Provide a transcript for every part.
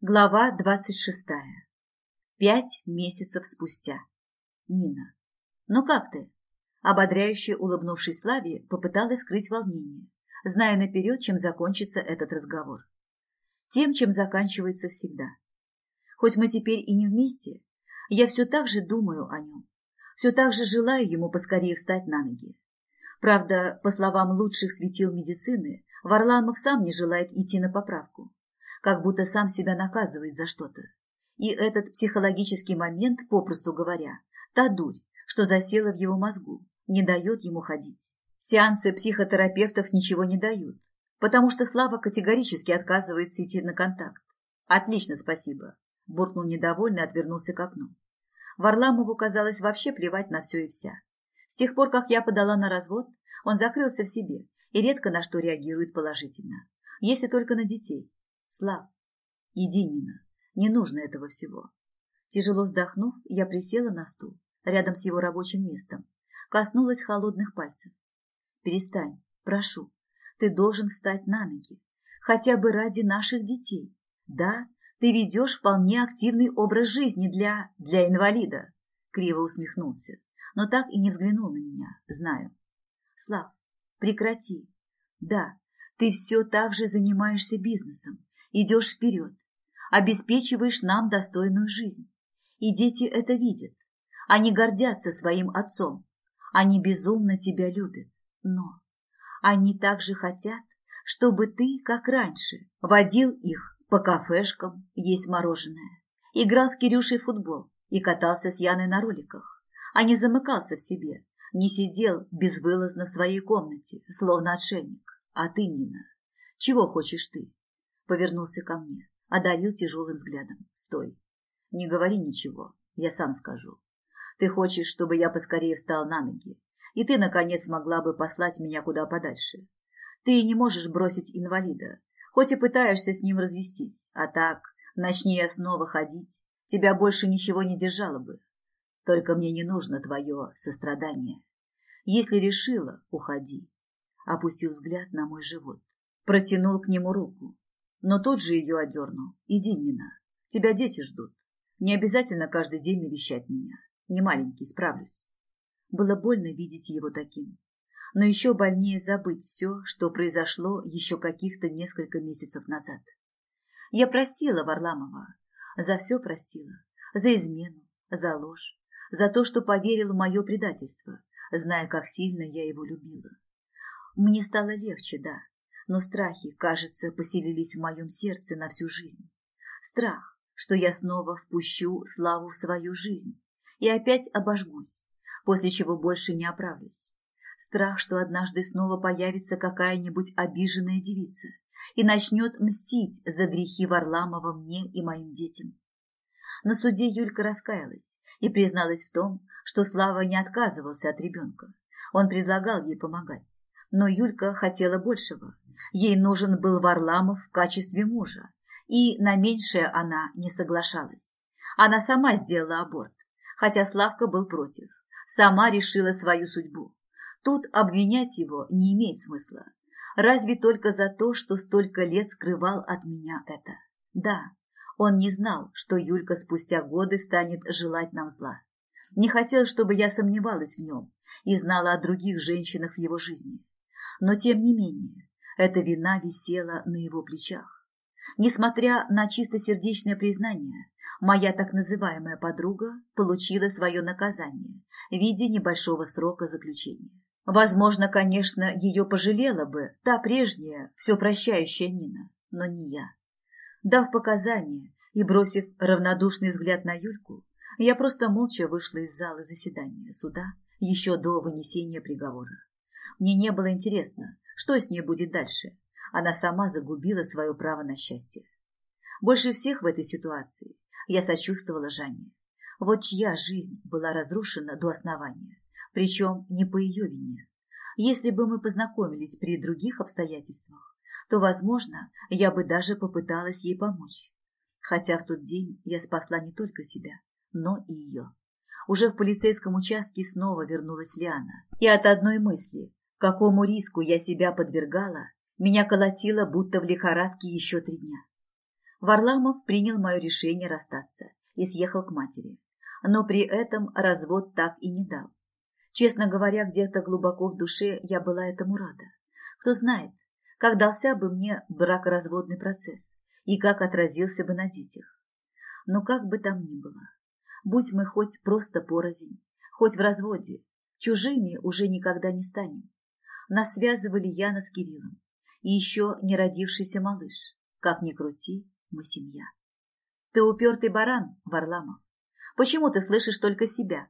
Глава двадцать шестая. Пять месяцев спустя. Нина. «Ну как ты?» Ободряюще улыбнувшись Славе, попыталась скрыть волнение, зная наперед, чем закончится этот разговор. Тем, чем заканчивается всегда. Хоть мы теперь и не вместе, я все так же думаю о нем, все так же желаю ему поскорее встать на ноги. Правда, по словам лучших светил медицины, Варламов сам не желает идти на поправку как будто сам себя наказывает за что-то. И этот психологический момент, попросту говоря, та дурь, что засела в его мозгу, не дает ему ходить. Сеансы психотерапевтов ничего не дают, потому что Слава категорически отказывается идти на контакт. «Отлично, спасибо», – буркнул недовольно и отвернулся к окну. Варламову казалось вообще плевать на все и вся. С тех пор, как я подала на развод, он закрылся в себе и редко на что реагирует положительно. Если только на детей. Слав, иди, Нина, не нужно этого всего. Тяжело вздохнув, я присела на стул, рядом с его рабочим местом, коснулась холодных пальцев. Перестань, прошу, ты должен встать на ноги, хотя бы ради наших детей. Да, ты ведешь вполне активный образ жизни для... для инвалида. Криво усмехнулся, но так и не взглянул на меня, знаю. Слав, прекрати. Да, ты все так же занимаешься бизнесом, идешь вперед, обеспечиваешь нам достойную жизнь. И дети это видят. Они гордятся своим отцом. Они безумно тебя любят. Но они также хотят, чтобы ты, как раньше, водил их по кафешкам есть мороженое, играл с Кирюшей в футбол и катался с Яной на роликах, а не замыкался в себе, не сидел безвылазно в своей комнате, словно отшельник. А ты, Нина, чего хочешь ты? Повернулся ко мне, одарил тяжелым взглядом. «Стой! Не говори ничего, я сам скажу. Ты хочешь, чтобы я поскорее встал на ноги, и ты, наконец, могла бы послать меня куда подальше. Ты не можешь бросить инвалида, хоть и пытаешься с ним развестись, а так, начни я снова ходить, тебя больше ничего не держало бы. Только мне не нужно твое сострадание. Если решила, уходи. Опустил взгляд на мой живот, протянул к нему руку, но тут же ее одернул. Иди, Нина, тебя дети ждут. Не обязательно каждый день навещать меня. Не маленький, справлюсь. Было больно видеть его таким. Но еще больнее забыть все, что произошло еще каких-то несколько месяцев назад. Я простила Варламова. За все простила. За измену, за ложь, за то, что поверил в мое предательство, зная, как сильно я его любила. Мне стало легче, да, но страхи, кажется, поселились в моем сердце на всю жизнь. Страх, что я снова впущу славу в свою жизнь и опять обожгусь, после чего больше не оправлюсь. Страх, что однажды снова появится какая-нибудь обиженная девица и начнет мстить за грехи Варламова мне и моим детям. На суде Юлька раскаялась и призналась в том, что Слава не отказывался от ребенка. Он предлагал ей помогать. Но Юлька хотела большего Ей нужен был Варламов в качестве мужа, и на меньшее она не соглашалась. Она сама сделала аборт, хотя Славка был против. Сама решила свою судьбу. Тут обвинять его не имеет смысла. Разве только за то, что столько лет скрывал от меня это. Да, он не знал, что Юлька спустя годы станет желать нам зла. Не хотел, чтобы я сомневалась в нем и знала о других женщинах в его жизни. Но тем не менее, эта вина висела на его плечах. Несмотря на чистосердечное признание, моя так называемая подруга получила свое наказание в виде небольшого срока заключения. Возможно, конечно, ее пожалела бы та прежняя, все прощающая Нина, но не я. Дав показания и бросив равнодушный взгляд на Юльку, я просто молча вышла из зала заседания суда еще до вынесения приговора. Мне не было интересно, что с ней будет дальше? Она сама загубила свое право на счастье. Больше всех в этой ситуации я сочувствовала Жанне. Вот чья жизнь была разрушена до основания, причем не по ее вине. Если бы мы познакомились при других обстоятельствах, то, возможно, я бы даже попыталась ей помочь. Хотя в тот день я спасла не только себя, но и ее. Уже в полицейском участке снова вернулась Лиана, и от одной мысли, какому риску я себя подвергала, меня колотило, будто в лихорадке еще три дня. Варламов принял мое решение расстаться и съехал к матери, но при этом развод так и не дал. Честно говоря, где-то глубоко в душе я была этому рада. Кто знает, как дался бы мне бракоразводный процесс и как отразился бы на детях. Но как бы там ни было, будь мы хоть просто порознь, хоть в разводе, чужими уже никогда не станем. Нас связывали Яна с Кириллом и еще не родившийся малыш. Как ни крути, мы семья. Ты упертый баран, Варламов. Почему ты слышишь только себя?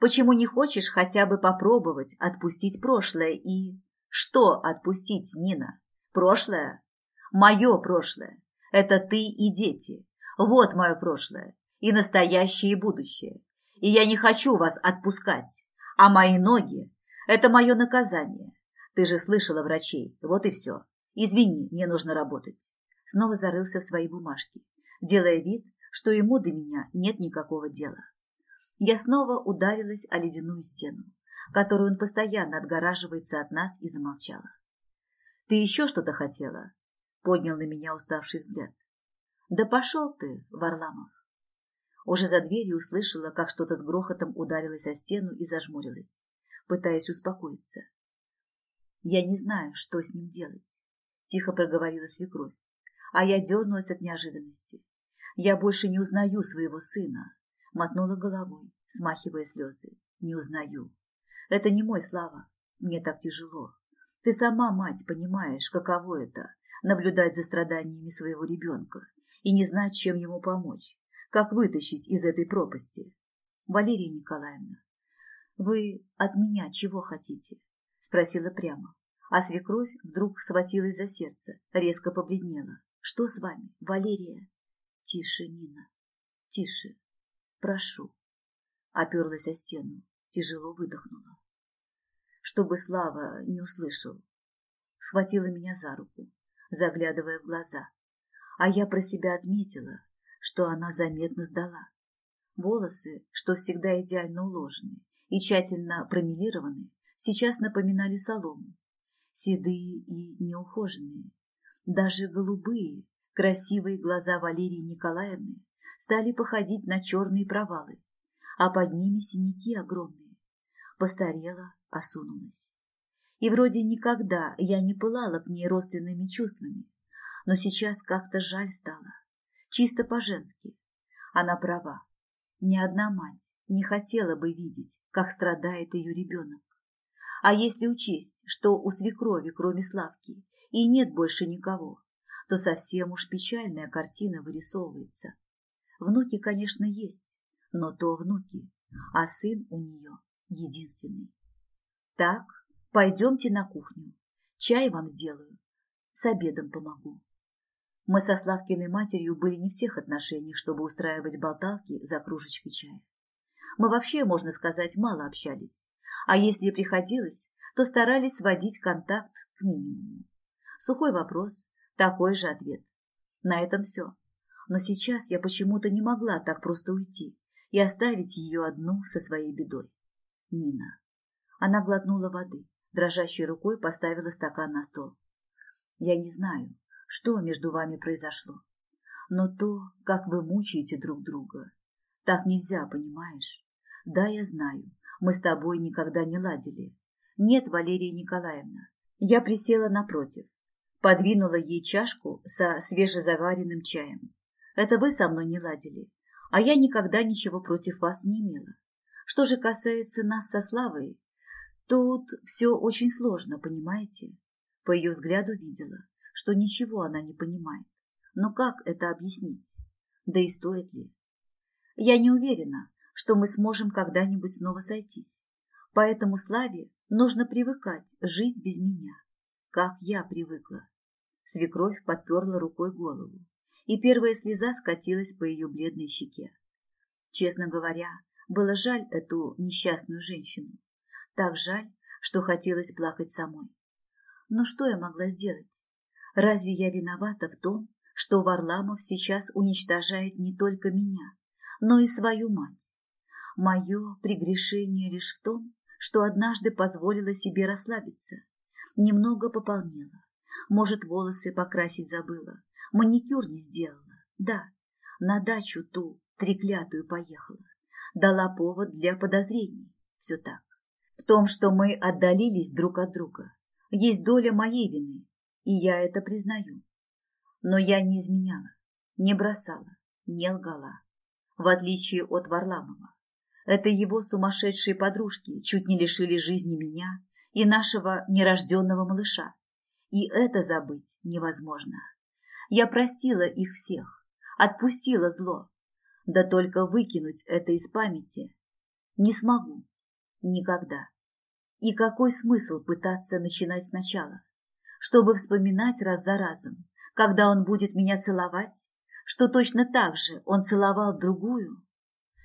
Почему не хочешь хотя бы попробовать отпустить прошлое и... Что отпустить, Нина? Прошлое? Мое прошлое. Это ты и дети. Вот мое прошлое. И настоящее, и будущее. И я не хочу вас отпускать. А мои ноги – это мое наказание. Ты же слышала врачей. Вот и все. Извини, мне нужно работать. Снова зарылся в свои бумажки, делая вид, что ему до меня нет никакого дела. Я снова ударилась о ледяную стену, которую он постоянно отгораживается от нас, и замолчала. «Ты еще что-то хотела?» — поднял на меня уставший взгляд. «Да пошел ты, Варламов!» Уже за дверью услышала, как что-то с грохотом ударилось о стену и зажмурилась, пытаясь успокоиться. «Я не знаю, что с ним делать», — тихо проговорила свекровь, а я дернулась от неожиданности. «Я больше не узнаю своего сына», — мотнула головой, смахивая слезы. «Не узнаю. Это не мой Слава. Мне так тяжело. Ты сама, мать, понимаешь, каково это — наблюдать за страданиями своего ребенка и не знать, чем ему помочь, как вытащить из этой пропасти. Валерия Николаевна, вы от меня чего хотите? Спросила прямо. А свекровь вдруг схватилась за сердце, резко побледнела. Что с вами, Валерия? Тише, Нина, тише. Прошу. Оперлась о стену, тяжело выдохнула. Чтобы Слава не услышал. Схватила меня за руку, заглядывая в глаза. А я про себя отметила, что она заметно сдала. Волосы, что всегда идеально уложены и тщательно промелированы, сейчас напоминали солому. Седые и неухоженные. Даже голубые, красивые глаза Валерии Николаевны стали походить на черные провалы, а под ними синяки огромные. Постарела, осунулась. И вроде никогда я не пылала к ней родственными чувствами, но сейчас как-то жаль стало, чисто по-женски. Она права. Ни одна мать не хотела бы видеть, как страдает ее ребенок. А если учесть, что у свекрови, кроме Славки, и нет больше никого, то совсем уж печальная картина вырисовывается. Внуки, конечно, есть, но то внуки, а сын у нее единственный. Так, пойдемте на кухню. Чай вам сделаю. С обедом помогу. Мы со Славкиной матерью были не в тех отношениях, чтобы устраивать болталки за кружечкой чая. Мы вообще, можно сказать, мало общались. А если и приходилось, то старались сводить контакт к минимуму. Сухой вопрос, такой же ответ. На этом все. Но сейчас я почему-то не могла так просто уйти и оставить ее одну со своей бедой. Нина. Она глотнула воды, дрожащей рукой поставила стакан на стол. Я не знаю, что между вами произошло, но то, как вы мучаете друг друга, так нельзя, понимаешь? Да, я знаю, мы с тобой никогда не ладили. Нет, Валерия Николаевна. Я присела напротив, подвинула ей чашку со свежезаваренным чаем. Это вы со мной не ладили, а я никогда ничего против вас не имела. Что же касается нас со Славой, тут все очень сложно, понимаете? По ее взгляду видела, что ничего она не понимает. Но как это объяснить? Да и стоит ли? Я не уверена, что мы сможем когда-нибудь снова сойтись. Поэтому Славе нужно привыкать жить без меня, как я привыкла. Свекровь подперла рукой голову и первая слеза скатилась по ее бледной щеке. Честно говоря, было жаль эту несчастную женщину. Так жаль, что хотелось плакать самой. Но что я могла сделать? Разве я виновата в том, что Варламов сейчас уничтожает не только меня, но и свою мать? Мое прегрешение лишь в том, что однажды позволила себе расслабиться, немного пополнела, может, волосы покрасить забыла, маникюр не сделала, Да, на дачу ту треклятую поехала. Дала повод для подозрений. Все так. В том, что мы отдалились друг от друга, есть доля моей вины, и я это признаю. Но я не изменяла, не бросала, не лгала. В отличие от Варламова. Это его сумасшедшие подружки чуть не лишили жизни меня и нашего нерожденного малыша. И это забыть невозможно. Я простила их всех, отпустила зло. Да только выкинуть это из памяти не смогу. Никогда. И какой смысл пытаться начинать сначала? Чтобы вспоминать раз за разом, когда он будет меня целовать, что точно так же он целовал другую,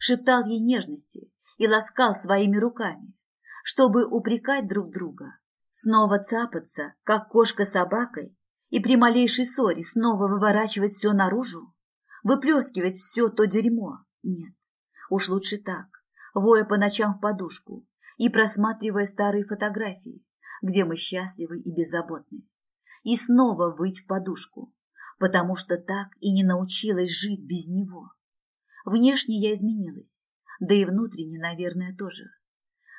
шептал ей нежности и ласкал своими руками, чтобы упрекать друг друга, снова цапаться, как кошка с собакой, и при малейшей ссоре снова выворачивать все наружу, выплескивать все то дерьмо. Нет, уж лучше так, воя по ночам в подушку и просматривая старые фотографии, где мы счастливы и беззаботны, и снова выть в подушку, потому что так и не научилась жить без него. Внешне я изменилась, да и внутренне, наверное, тоже.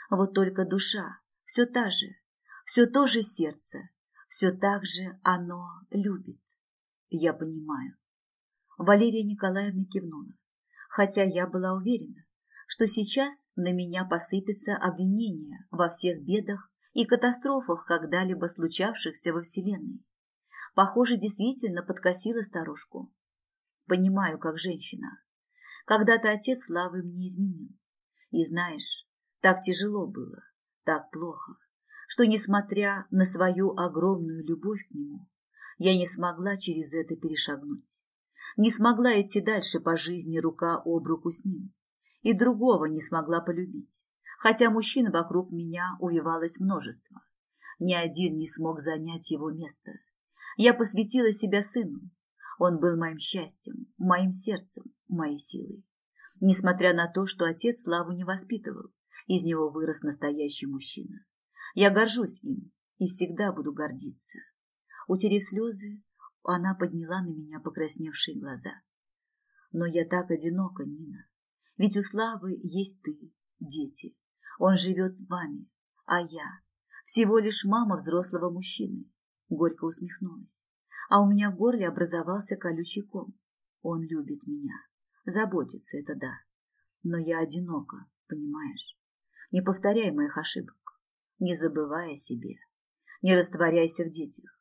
Вот только душа все та же, все то же сердце, все так же оно любит. Я понимаю. Валерия Николаевна кивнула, хотя я была уверена, что сейчас на меня посыпется обвинение во всех бедах и катастрофах, когда-либо случавшихся во Вселенной. Похоже, действительно подкосила старушку. Понимаю, как женщина. Когда-то отец славы мне изменил. И знаешь, так тяжело было, так плохо, что, несмотря на свою огромную любовь к нему, я не смогла через это перешагнуть. Не смогла идти дальше по жизни рука об руку с ним. И другого не смогла полюбить, хотя мужчин вокруг меня увивалось множество. Ни один не смог занять его место. Я посвятила себя сыну. Он был моим счастьем, моим сердцем, моей силой. Несмотря на то, что отец Славу не воспитывал, из него вырос настоящий мужчина. Я горжусь им и всегда буду гордиться. Утерев слезы, она подняла на меня покрасневшие глаза. Но я так одинока, Нина. Ведь у Славы есть ты, дети. Он живет вами, а я всего лишь мама взрослого мужчины. Горько усмехнулась. А у меня в горле образовался колючий ком. Он любит меня. Заботиться – это да. Но я одинока, понимаешь? Не повторяй моих ошибок. Не забывай о себе. Не растворяйся в детях.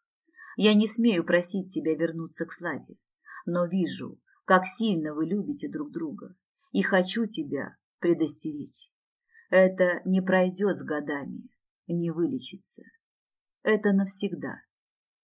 Я не смею просить тебя вернуться к славе, но вижу, как сильно вы любите друг друга, и хочу тебя предостеречь. Это не пройдет с годами, не вылечится. Это навсегда.